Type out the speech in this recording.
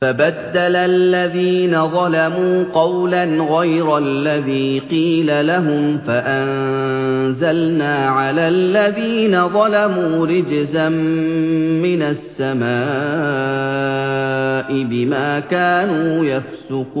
فَبَدَّلَ الَّذِينَ ظَلَمُوا قَوْلًا غَيْرَ الَّذِي قِيلَ لَهُمْ فَأَنزَلْنَا عَلَى الَّذِينَ ظَلَمُوا رِجْزًا مِّنَ السَّمَاءِ بِمَا كَانُوا يَفْسُقُونَ.